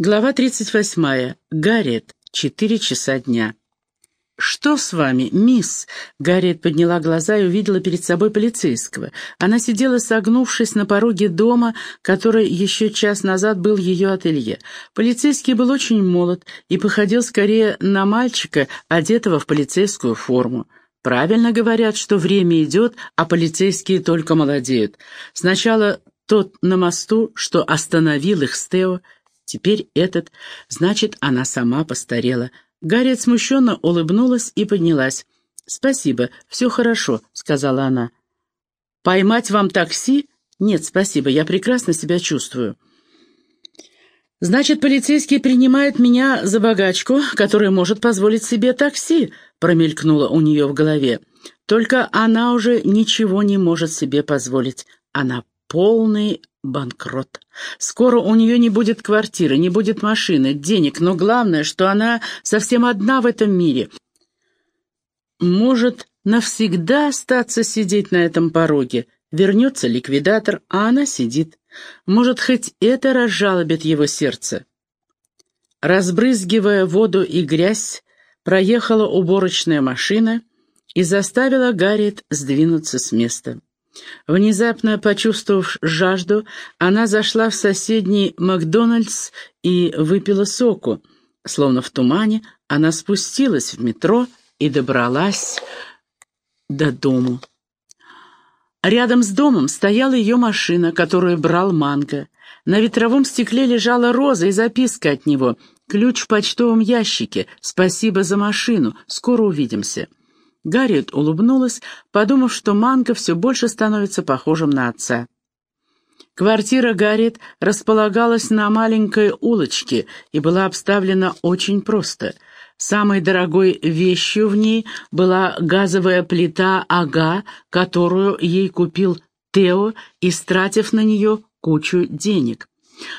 Глава 38. Гарриет. Четыре часа дня. «Что с вами, мисс?» Гарриет подняла глаза и увидела перед собой полицейского. Она сидела, согнувшись на пороге дома, который еще час назад был ее ателье. Полицейский был очень молод и походил скорее на мальчика, одетого в полицейскую форму. Правильно говорят, что время идет, а полицейские только молодеют. Сначала тот на мосту, что остановил их с Тео, Теперь этот, значит, она сама постарела. Гарриет смущенно улыбнулась и поднялась. «Спасибо, все хорошо», — сказала она. «Поймать вам такси? Нет, спасибо, я прекрасно себя чувствую». «Значит, полицейский принимает меня за богачку, которая может позволить себе такси», — промелькнуло у нее в голове. «Только она уже ничего не может себе позволить. Она полный банкрот. Скоро у нее не будет квартиры, не будет машины, денег, но главное, что она совсем одна в этом мире. Может навсегда остаться сидеть на этом пороге. Вернется ликвидатор, а она сидит. Может, хоть это разжалобит его сердце. Разбрызгивая воду и грязь, проехала уборочная машина и заставила Гарриет сдвинуться с места. Внезапно почувствовав жажду, она зашла в соседний Макдональдс и выпила соку. Словно в тумане, она спустилась в метро и добралась до дому. Рядом с домом стояла ее машина, которую брал Манго. На ветровом стекле лежала роза и записка от него. «Ключ в почтовом ящике. Спасибо за машину. Скоро увидимся». Гарриет улыбнулась, подумав, что Манго все больше становится похожим на отца. Квартира Гарриет располагалась на маленькой улочке и была обставлена очень просто. Самой дорогой вещью в ней была газовая плита «Ага», которую ей купил Тео, истратив на нее кучу денег.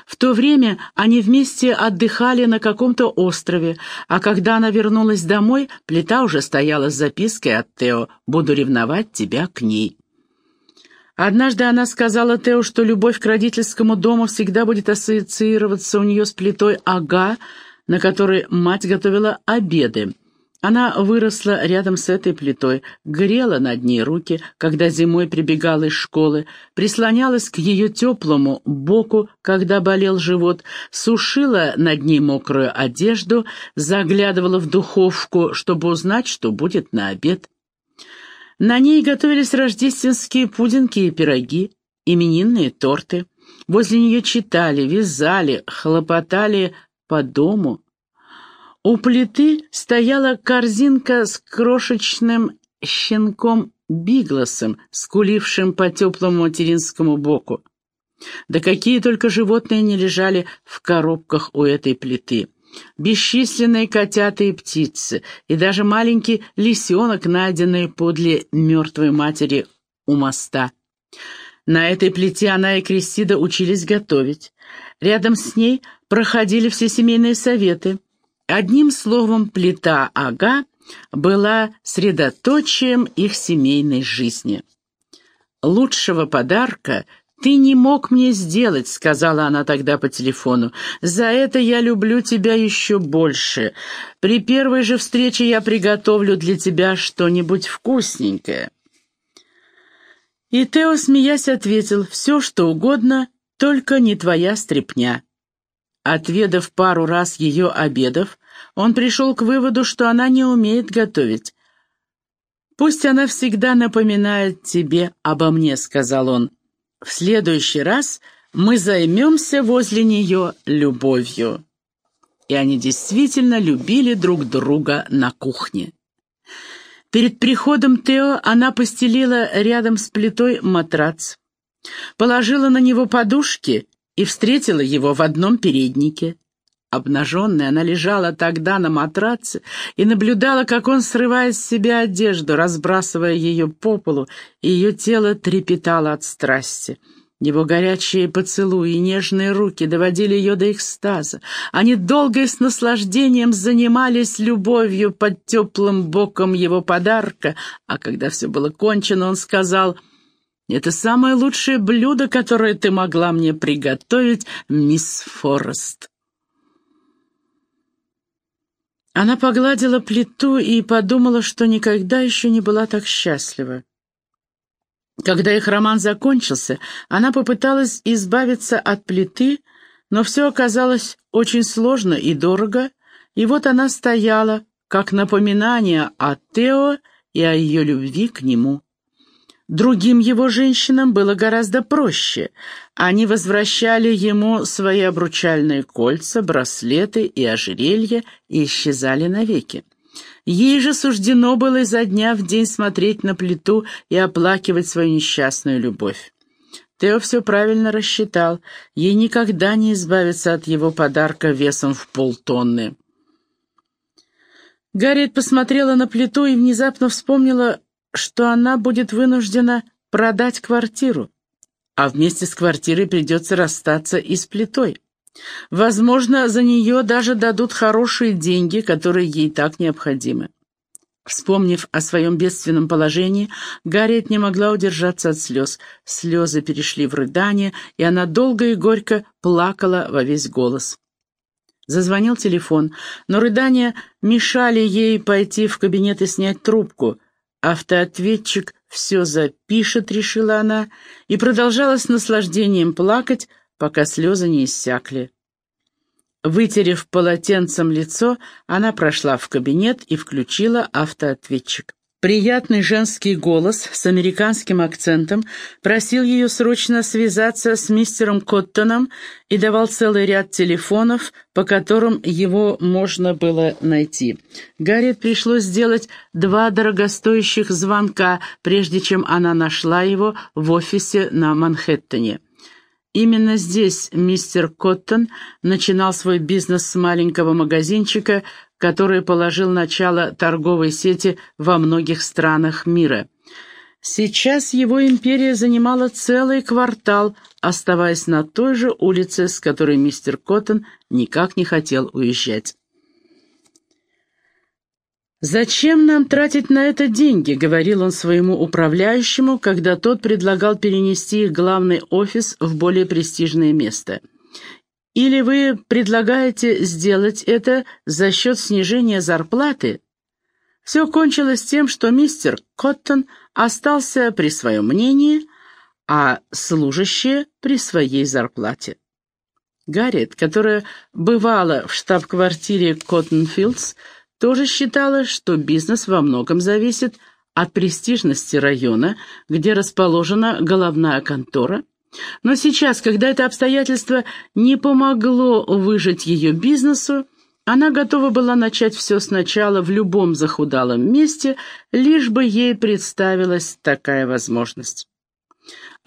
В то время они вместе отдыхали на каком-то острове, а когда она вернулась домой, плита уже стояла с запиской от Тео «Буду ревновать тебя к ней». Однажды она сказала Тео, что любовь к родительскому дому всегда будет ассоциироваться у нее с плитой «Ага», на которой мать готовила обеды. Она выросла рядом с этой плитой, грела над ней руки, когда зимой прибегала из школы, прислонялась к ее теплому боку, когда болел живот, сушила над ней мокрую одежду, заглядывала в духовку, чтобы узнать, что будет на обед. На ней готовились рождественские пудинки и пироги, именинные торты. Возле нее читали, вязали, хлопотали по дому, у плиты стояла корзинка с крошечным щенком Бигласом, скулившим по теплому материнскому боку. Да какие только животные не лежали в коробках у этой плиты. Бесчисленные котята и птицы, и даже маленький лисенок, найденный подле мертвой матери у моста. На этой плите она и Кристида учились готовить. Рядом с ней проходили все семейные советы. Одним словом, плита Ага была средоточием их семейной жизни. «Лучшего подарка ты не мог мне сделать», — сказала она тогда по телефону. «За это я люблю тебя еще больше. При первой же встрече я приготовлю для тебя что-нибудь вкусненькое». И Тео, смеясь, ответил, «Все, что угодно, только не твоя стряпня». Отведав пару раз ее обедов, он пришел к выводу, что она не умеет готовить. «Пусть она всегда напоминает тебе обо мне», — сказал он. «В следующий раз мы займемся возле нее любовью». И они действительно любили друг друга на кухне. Перед приходом Тео она постелила рядом с плитой матрац, положила на него подушки и встретила его в одном переднике. Обнаженная, она лежала тогда на матраце и наблюдала, как он срывает с себя одежду, разбрасывая ее по полу, и ее тело трепетало от страсти. Его горячие поцелуи и нежные руки доводили ее до экстаза. Они долго и с наслаждением занимались любовью под теплым боком его подарка, а когда все было кончено, он сказал — это самое лучшее блюдо, которое ты могла мне приготовить, мисс Форест. Она погладила плиту и подумала, что никогда еще не была так счастлива. Когда их роман закончился, она попыталась избавиться от плиты, но все оказалось очень сложно и дорого, и вот она стояла, как напоминание о Тео и о ее любви к нему. Другим его женщинам было гораздо проще. Они возвращали ему свои обручальные кольца, браслеты и ожерелья и исчезали навеки. Ей же суждено было изо дня в день смотреть на плиту и оплакивать свою несчастную любовь. Тео все правильно рассчитал. Ей никогда не избавиться от его подарка весом в полтонны. Гарриет посмотрела на плиту и внезапно вспомнила, что она будет вынуждена продать квартиру, а вместе с квартирой придется расстаться и с плитой. Возможно, за нее даже дадут хорошие деньги, которые ей так необходимы. Вспомнив о своем бедственном положении, Гарриет не могла удержаться от слез. Слезы перешли в рыдание, и она долго и горько плакала во весь голос. Зазвонил телефон, но рыдания мешали ей пойти в кабинет и снять трубку. Автоответчик все запишет, решила она, и продолжала с наслаждением плакать, пока слезы не иссякли. Вытерев полотенцем лицо, она прошла в кабинет и включила автоответчик. Приятный женский голос с американским акцентом просил ее срочно связаться с мистером Коттоном и давал целый ряд телефонов, по которым его можно было найти. Гарриет пришлось сделать два дорогостоящих звонка, прежде чем она нашла его в офисе на Манхэттене. Именно здесь мистер Коттон начинал свой бизнес с маленького магазинчика, который положил начало торговой сети во многих странах мира. Сейчас его империя занимала целый квартал, оставаясь на той же улице, с которой мистер Коттон никак не хотел уезжать. «Зачем нам тратить на это деньги?» — говорил он своему управляющему, когда тот предлагал перенести их главный офис в более престижное место. Или вы предлагаете сделать это за счет снижения зарплаты? Все кончилось тем, что мистер Коттон остался при своем мнении, а служащие при своей зарплате. Гарриет, которая бывала в штаб-квартире Коттенфилдс, тоже считала, что бизнес во многом зависит от престижности района, где расположена головная контора, но сейчас, когда это обстоятельство не помогло выжить ее бизнесу, она готова была начать все сначала в любом захудалом месте, лишь бы ей представилась такая возможность.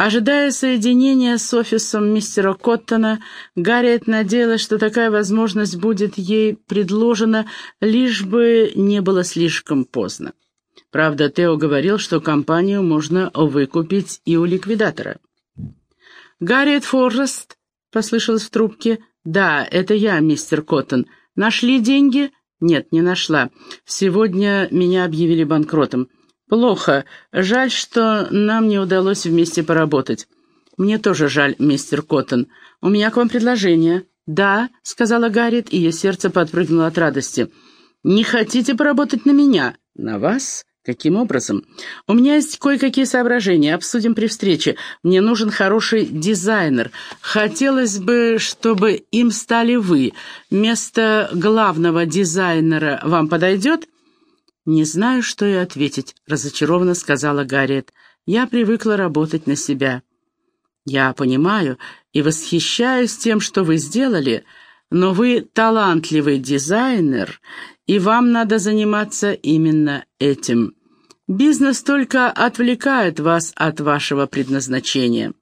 Ожидая соединения с офисом мистера Коттона, Гарриет надеялась, что такая возможность будет ей предложена, лишь бы не было слишком поздно. Правда, Тео говорил, что компанию можно выкупить и у ликвидатора. «Гарриет Форрест?» — послышалось в трубке. «Да, это я, мистер Коттон. Нашли деньги?» «Нет, не нашла. Сегодня меня объявили банкротом». «Плохо. Жаль, что нам не удалось вместе поработать». «Мне тоже жаль, мистер Коттон. У меня к вам предложение». «Да», — сказала Гарриет, и ее сердце подпрыгнуло от радости. «Не хотите поработать на меня?» «На вас?» «Каким образом?» «У меня есть кое-какие соображения, обсудим при встрече. Мне нужен хороший дизайнер. Хотелось бы, чтобы им стали вы. Место главного дизайнера вам подойдет?» «Не знаю, что и ответить», — разочарованно сказала Гарриет. «Я привыкла работать на себя». «Я понимаю и восхищаюсь тем, что вы сделали, но вы талантливый дизайнер, и вам надо заниматься именно этим. Бизнес только отвлекает вас от вашего предназначения.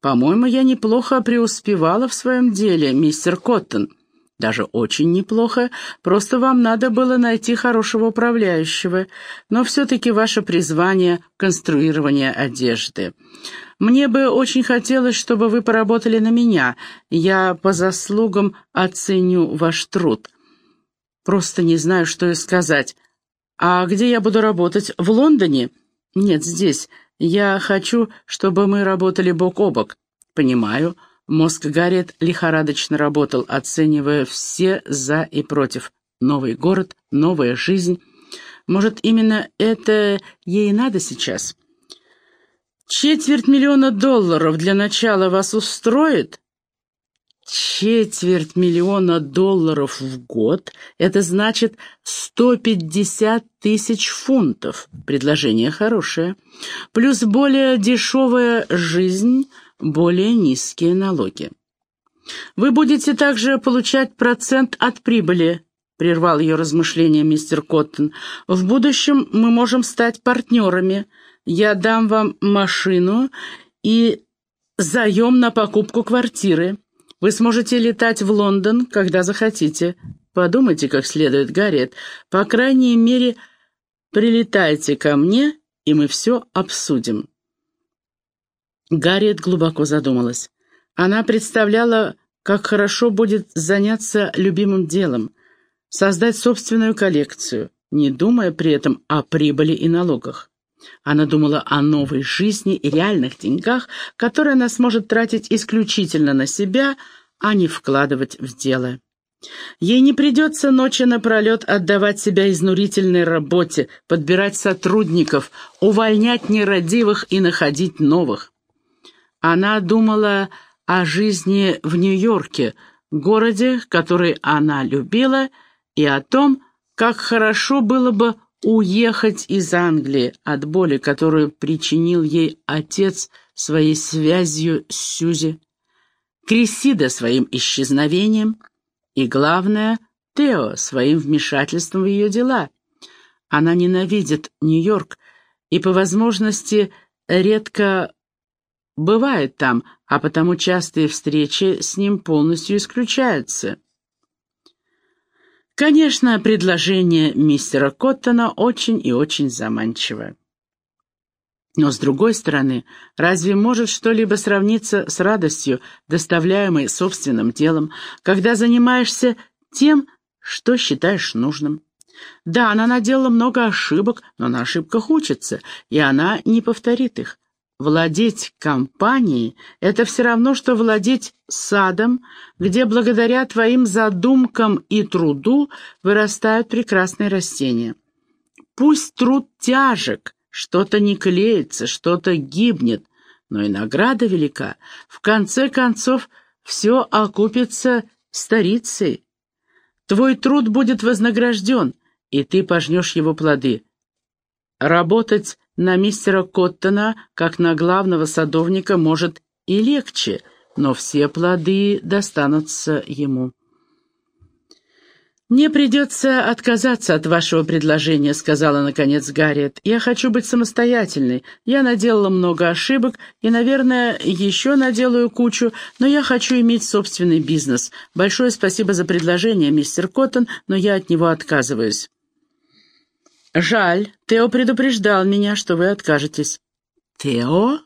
По-моему, я неплохо преуспевала в своем деле, мистер Коттон. Даже очень неплохо, просто вам надо было найти хорошего управляющего, но все-таки ваше призвание — конструирование одежды. Мне бы очень хотелось, чтобы вы поработали на меня. Я по заслугам оценю ваш труд. Просто не знаю, что и сказать. А где я буду работать? В Лондоне? Нет, здесь. Я хочу, чтобы мы работали бок о бок. Понимаю. Мозг Гарриет лихорадочно работал, оценивая все «за» и «против». Новый город, новая жизнь. Может, именно это ей надо сейчас? Четверть миллиона долларов для начала вас устроит? Четверть миллиона долларов в год — это значит 150 тысяч фунтов. Предложение хорошее. Плюс более дешевая жизнь, более низкие налоги. Вы будете также получать процент от прибыли, — прервал ее размышления мистер Коттон. «В будущем мы можем стать партнерами. Я дам вам машину и заем на покупку квартиры. Вы сможете летать в Лондон, когда захотите. Подумайте как следует, Гарриет. По крайней мере, прилетайте ко мне, и мы все обсудим». Гарриет глубоко задумалась. Она представляла, как хорошо будет заняться любимым делом, создать собственную коллекцию, не думая при этом о прибыли и налогах. Она думала о новой жизни и реальных деньгах, которые она сможет тратить исключительно на себя, а не вкладывать в дело. Ей не придется ночи напролет отдавать себя изнурительной работе, подбирать сотрудников, увольнять нерадивых и находить новых. Она думала о жизни в Нью-Йорке, городе, который она любила, и о том, как хорошо было бы уехать из Англии от боли, которую причинил ей отец своей связью с Сюзи, Крисида своим исчезновением и, главное, Тео своим вмешательством в ее дела. Она ненавидит Нью-Йорк и, по возможности, редко бывает там, а потому частые встречи с ним полностью исключаются. Конечно, предложение мистера Коттона очень и очень заманчиво. Но, с другой стороны, разве может что-либо сравниться с радостью, доставляемой собственным делом, когда занимаешься тем, что считаешь нужным? Да, она наделала много ошибок, но на ошибках учится, и она не повторит их. Владеть компанией — это все равно, что владеть садом, где благодаря твоим задумкам и труду вырастают прекрасные растения. Пусть труд тяжек, что-то не клеится, что-то гибнет, но и награда велика. В конце концов, все окупится старицей. Твой труд будет вознагражден, и ты пожнешь его плоды. Работать на мистера Коттона, как на главного садовника, может и легче, но все плоды достанутся ему. «Мне придется отказаться от вашего предложения», — сказала наконец Гарриет. «Я хочу быть самостоятельной. Я наделала много ошибок и, наверное, еще наделаю кучу, но я хочу иметь собственный бизнес. Большое спасибо за предложение, мистер Коттон, но я от него отказываюсь». «Жаль, Тео предупреждал меня, что вы откажетесь». «Тео?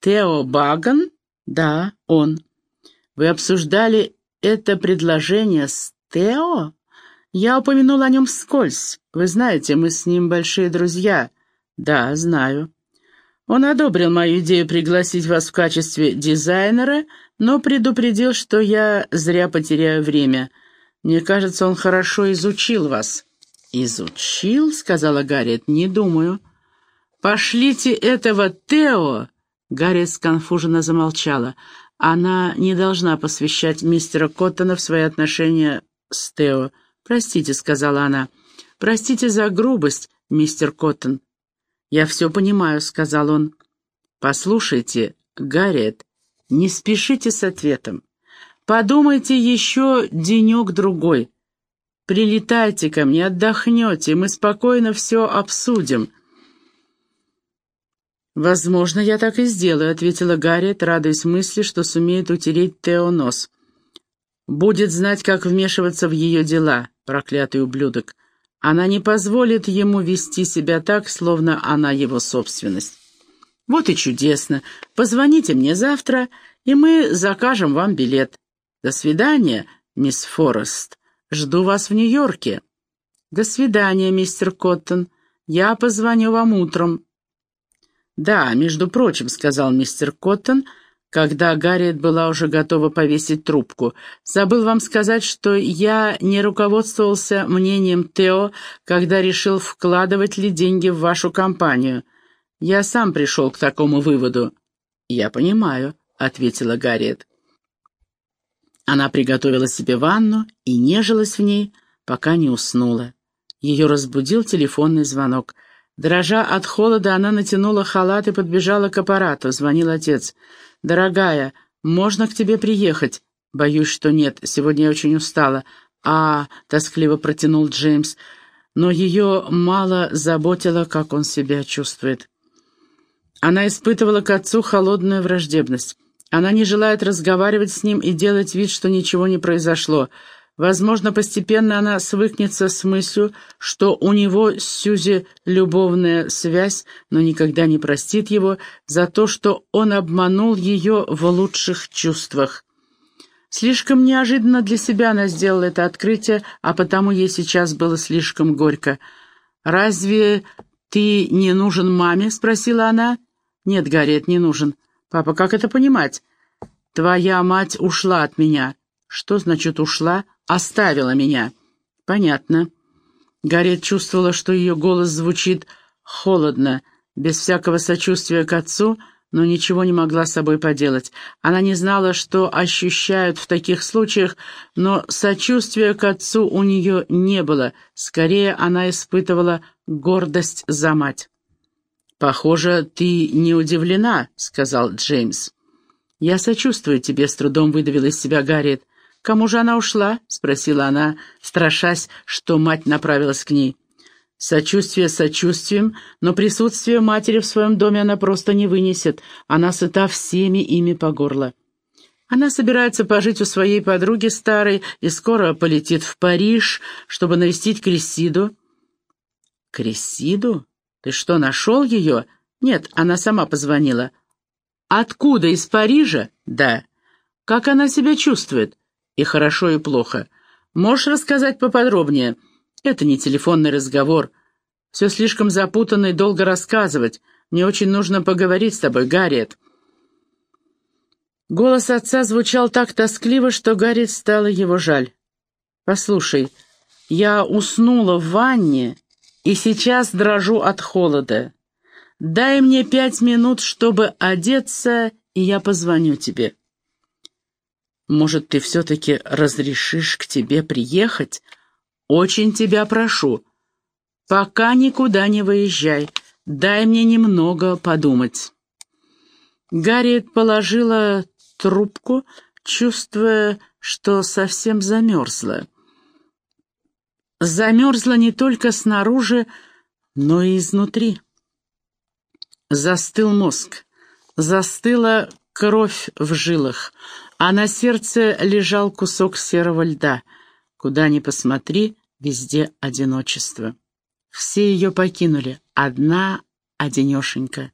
Тео Баган?» «Да, он. Вы обсуждали это предложение с Тео?» «Я упомянул о нем вскользь. Вы знаете, мы с ним большие друзья». «Да, знаю». Он одобрил мою идею пригласить вас в качестве дизайнера, но предупредил, что я зря потеряю время. Мне кажется, он хорошо изучил вас». «Изучил?» — сказала Гарриет. «Не думаю». «Пошлите этого Тео!» Гарриет сконфуженно замолчала. Она не должна посвящать мистера Коттона в свои отношения с Тео. «Простите», — сказала она. «Простите за грубость, мистер Коттон». «Я все понимаю», — сказал он. «Послушайте, Гарриет, не спешите с ответом. Подумайте еще денек-другой. Прилетайте ко мне, отдохнете, мы спокойно все обсудим». «Возможно, я так и сделаю», — ответила Гарриет, радуясь мысли, что сумеет утереть Тео нос. «Будет знать, как вмешиваться в ее дела, проклятый ублюдок. Она не позволит ему вести себя так, словно она его собственность». «Вот и чудесно. Позвоните мне завтра, и мы закажем вам билет. До свидания, мисс Форест». Жду вас в Нью-Йорке. До свидания, мистер Коттон. Я позвоню вам утром. Да, между прочим, сказал мистер Коттон, когда Гарриет была уже готова повесить трубку. «Забыл вам сказать, что я не руководствовался мнением Тео, когда решил, вкладывать ли деньги в вашу компанию. Я сам пришел к такому выводу». «Я понимаю», — ответила Гарриет. Она приготовила себе ванну и нежилась в ней, пока не уснула. Ее разбудил телефонный звонок. Дрожа от холода, она натянула халат и подбежала к аппарату. Звонил отец. «Дорогая, можно к тебе приехать?» «Боюсь, что нет. Сегодня я очень устала». «А...» — тоскливо протянул Джеймс. Но ее мало заботило, как он себя чувствует. Она испытывала к отцу холодную враждебность. Она не желает разговаривать с ним и делать вид, что ничего не произошло. Возможно, постепенно она свыкнется с мыслью, что у него с Сюзи любовная связь, но никогда не простит его за то, что он обманул ее в лучших чувствах. Слишком неожиданно для себя она сделала это открытие, а потому ей сейчас было слишком горько. «Разве ты не нужен маме?» — спросила она. «Нет, Гарриет, не нужен. Папа, как это понимать? Твоя мать ушла от меня». «Что значит ушла?» оставила меня». «Понятно». Гарриет чувствовала, что ее голос звучит холодно, без всякого сочувствия к отцу, но ничего не могла с собой поделать. Она не знала, что ощущают в таких случаях, но сочувствия к отцу у нее не было. Скорее, она испытывала гордость за мать. «Похоже, ты не удивлена», — сказал Джеймс. «Я сочувствую тебе», — с трудом выдавил из себя Гарриет. «Кому же она ушла?» — спросила она, страшась, что мать направилась к ней. Сочувствие сочувствием, но присутствие матери в своем доме она просто не вынесет. Она сыта всеми ими по горло. Она собирается пожить у своей подруги старой и скоро полетит в Париж, чтобы навестить Крессиду. «Крессиду? Ты что, нашел ее?» «Нет, она сама позвонила». «Откуда? Из Парижа?» «Да». «Как она себя чувствует?» и хорошо, и плохо. Можешь рассказать поподробнее? Это не телефонный разговор. Все слишком запутанно и долго рассказывать. Мне очень нужно поговорить с тобой, Гарриет». Голос отца звучал так тоскливо, что Гарриет стало его жаль. «Послушай, я уснула в ванне и сейчас дрожу от холода. Дай мне пять минут, чтобы одеться, и я позвоню тебе». Может, ты все-таки разрешишь к тебе приехать? Очень тебя прошу. Пока никуда не выезжай. Дай мне немного подумать». Гарриет положила трубку, чувствуя, что совсем замерзла. Замерзла не только снаружи, но и изнутри. Застыл мозг, застыла кровь в жилах, а на сердце лежал кусок серого льда. Куда ни посмотри, везде одиночество. Все ее покинули, одна одинешенька.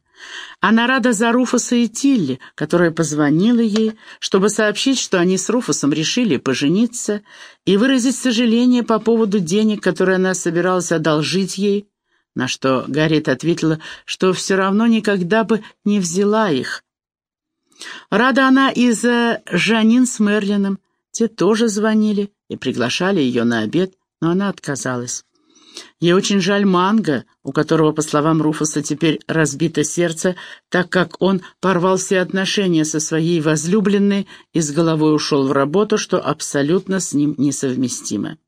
Она рада за Руфуса и Тилли, которая позвонила ей, чтобы сообщить, что они с Руфусом решили пожениться, и выразить сожаление по поводу денег, которые она собиралась одолжить ей, на что Гарриет ответила, что все равно никогда бы не взяла их, Рада она и за Жанин с Мерлином. Те тоже звонили и приглашали ее на обед, но она отказалась. Ей очень жаль Манго, у которого, по словам Руфуса, теперь разбито сердце, так как он порвал все отношения со своей возлюбленной и с головой ушел в работу, что абсолютно с ним несовместимо.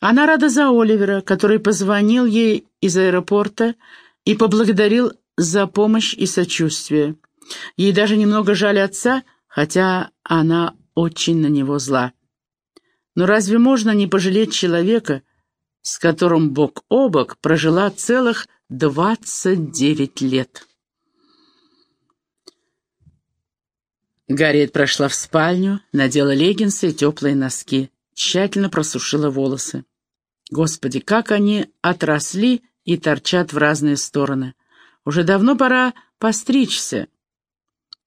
Она рада за Оливера, который позвонил ей из аэропорта и поблагодарил за помощь и сочувствие. Ей даже немного жаль отца, хотя она очень на него зла. Но разве можно не пожалеть человека, с которым бок о бок прожила целых двадцать девять лет? Гарриет прошла в спальню, надела леггинсы и теплые носки, тщательно просушила волосы. Господи, как они отросли и торчат в разные стороны. Уже давно пора постричься.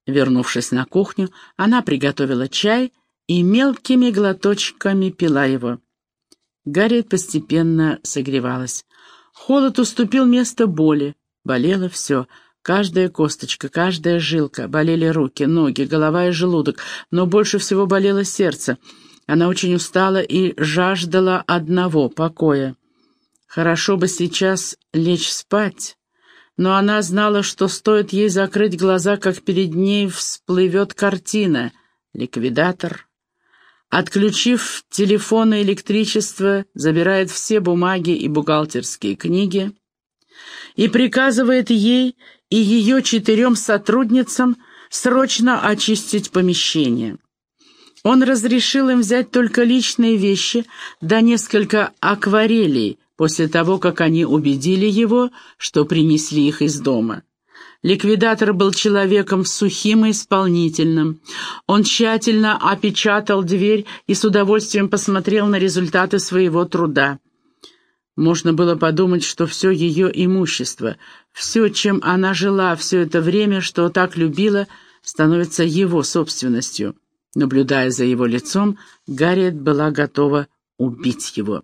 Вернувшись на кухню, она приготовила чай и мелкими глоточками пила его. Гарриет постепенно согревалась. Холод уступил место боли, болело все. Каждая косточка, каждая жилка, болели руки, ноги, голова и желудок, но больше всего болело сердце. Она очень устала и жаждала одного — покоя. Хорошо бы сейчас лечь спать, но она знала, что стоит ей закрыть глаза, как перед ней всплывет картина — ликвидатор. Отключив телефон и электричество, забирает все бумаги и бухгалтерские книги и приказывает ей и ее четырем сотрудницам срочно очистить помещение. Он разрешил им взять только личные вещи да несколько акварелей после того, как они убедили его, что принесли их из дома. Ликвидатор был человеком сухим и исполнительным. Он тщательно опечатал дверь и с удовольствием посмотрел на результаты своего труда. Можно было подумать, что все ее имущество, все, чем она жила все это время, что так любила, становится его собственностью. Наблюдая за его лицом, Гарриет была готова убить его.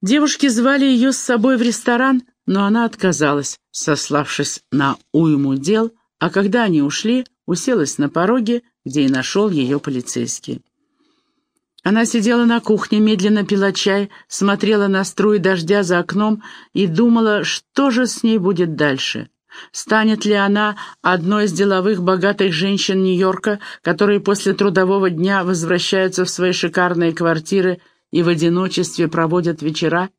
Девушки звали ее с собой в ресторан, но она отказалась, сославшись на уйму дел, а когда они ушли, уселась на пороге, где и нашел ее полицейский. Она сидела на кухне, медленно пила чай, смотрела на струи дождя за окном и думала, что же с ней будет дальше. Станет ли она одной из деловых богатых женщин Нью-Йорка, которые после трудового дня возвращаются в свои шикарные квартиры и в одиночестве проводят вечера?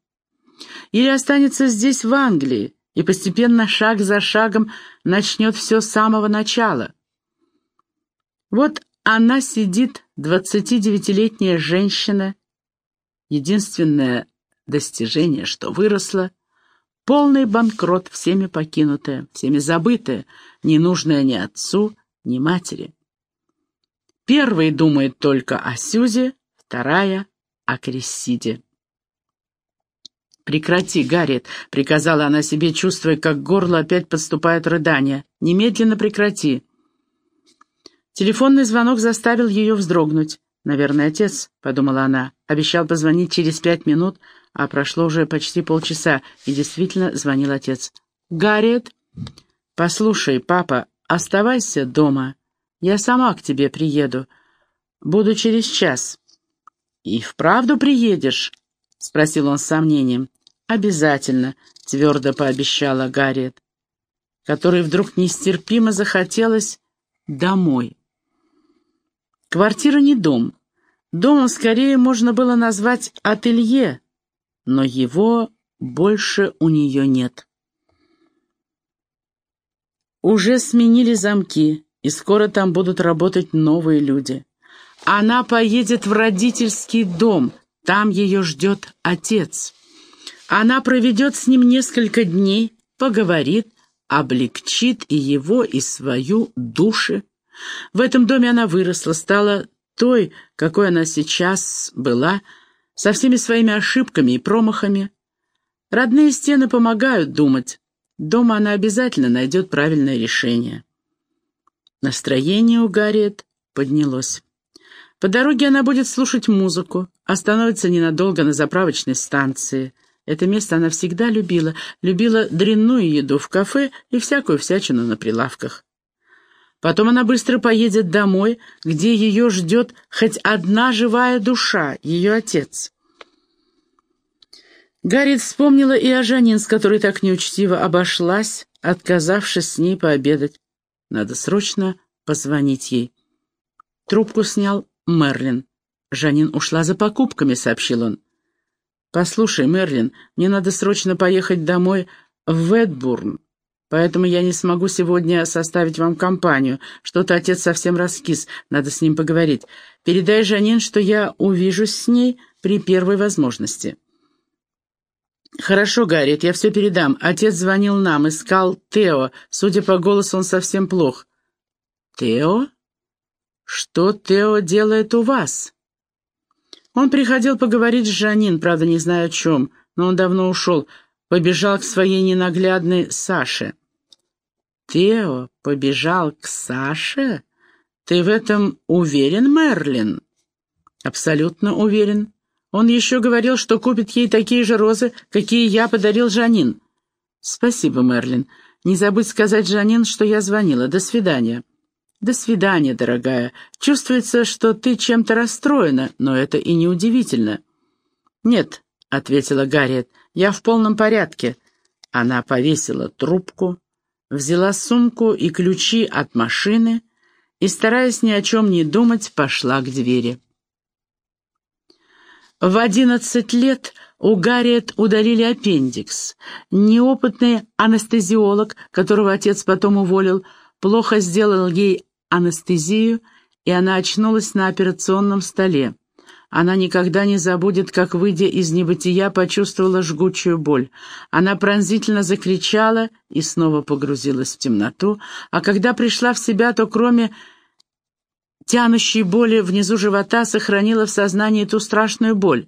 Или останется здесь, в Англии, и постепенно, шаг за шагом, начнет все с самого начала? Вот она сидит, двадцатидевятилетняя женщина, единственное достижение, что выросла, полный банкрот, всеми покинутая, всеми забытая, ненужная ни отцу, ни матери. Первый думает только о Сюзе, вторая — о Крессиде. «Прекрати, Гарриет», — приказала она себе, чувствуя, как горло опять подступает рыдание. «Немедленно прекрати». Телефонный звонок заставил ее вздрогнуть. «Наверное, отец», — подумала она, — обещал позвонить через пять минут, а прошло уже почти полчаса, и действительно звонил отец. «Гарриет?» «Послушай, папа, оставайся дома. Я сама к тебе приеду. Буду через час». «И вправду приедешь?» — спросил он с сомнением. «Обязательно», — твердо пообещала Гарриет, которой вдруг нестерпимо захотелось домой. Квартира не дом. Домом скорее можно было назвать ателье, но его больше у нее нет. Уже сменили замки, и скоро там будут работать новые люди. Она поедет в родительский дом, там ее ждет отец. Она проведет с ним несколько дней, поговорит, облегчит и его, и свою души. В этом доме она выросла, стала той, какой она сейчас была, со всеми своими ошибками и промахами. Родные стены помогают думать. Дома она обязательно найдет правильное решение. Настроение у Гарриет поднялось. По дороге она будет слушать музыку, остановится ненадолго на заправочной станции. Это место она всегда любила, любила дрянную еду в кафе и всякую всячину на прилавках. Потом она быстро поедет домой, где ее ждет хоть одна живая душа, ее отец. Гарриет вспомнила и о Жанин, с которой так неучтиво обошлась, отказавшись с ней пообедать. Надо срочно позвонить ей. Трубку снял Мерлин. «Жанин ушла за покупками», — сообщил он. «Послушай, Мерлин, мне надо срочно поехать домой в Ведбурн. Поэтому я не смогу сегодня составить вам компанию. Что-то отец совсем раскис, надо с ним поговорить. Передай Жанин, что я увижусь с ней при первой возможности». «Хорошо, Гарриет, я все передам. Отец звонил нам, искал Тео. Судя по голосу, он совсем плох». «Тео? Что Тео делает у вас?» Он приходил поговорить с Жанин, правда, не знаю о чем, но он давно ушел побежал к своей ненаглядной Саше. «Тео побежал к Саше? Ты в этом уверен, Мерлин?» «Абсолютно уверен. Он еще говорил, что купит ей такие же розы, какие я подарил Жанин. «Спасибо, Мерлин. Не забудь сказать Жанин, что я звонила. До свидания». «До свидания, дорогая. Чувствуется, что ты чем-то расстроена, но это и не удивительно». «Нет», — ответила Гарриет, — «я в полном порядке». Она повесила трубку, взяла сумку и ключи от машины и, стараясь ни о чем не думать, пошла к двери. В одиннадцать лет у Гарриет удалили аппендикс. Неопытный анестезиолог, которого отец потом уволил, плохо сделал ей анестезию, и она очнулась на операционном столе. Она никогда не забудет, как, выйдя из небытия, почувствовала жгучую боль. Она пронзительно закричала и снова погрузилась в темноту, а когда пришла в себя, то кроме тянущей боли внизу живота сохранила в сознании ту страшную боль.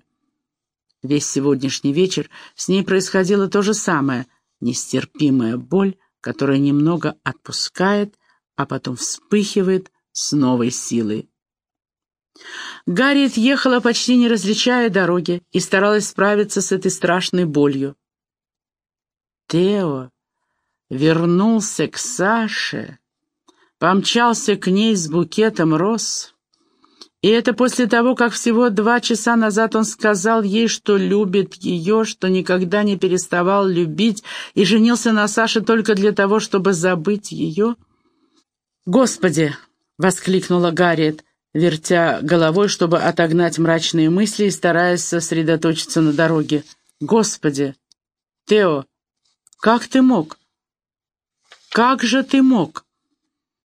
Весь сегодняшний вечер с ней происходило то же самое, нестерпимая боль, которая немного отпускает, а потом вспыхивает с новой силой. Гарриет ехала, почти не различая дороги, и старалась справиться с этой страшной болью. Тео вернулся к Саше, помчался к ней с букетом роз. И это после того, как всего два часа назад он сказал ей, что любит ее, что никогда не переставал любить и женился на Саше только для того, чтобы забыть ее. «Господи!» — воскликнула Гарриет вертя головой, чтобы отогнать мрачные мысли и стараясь сосредоточиться на дороге. «Господи! Тео, как ты мог? Как же ты мог?»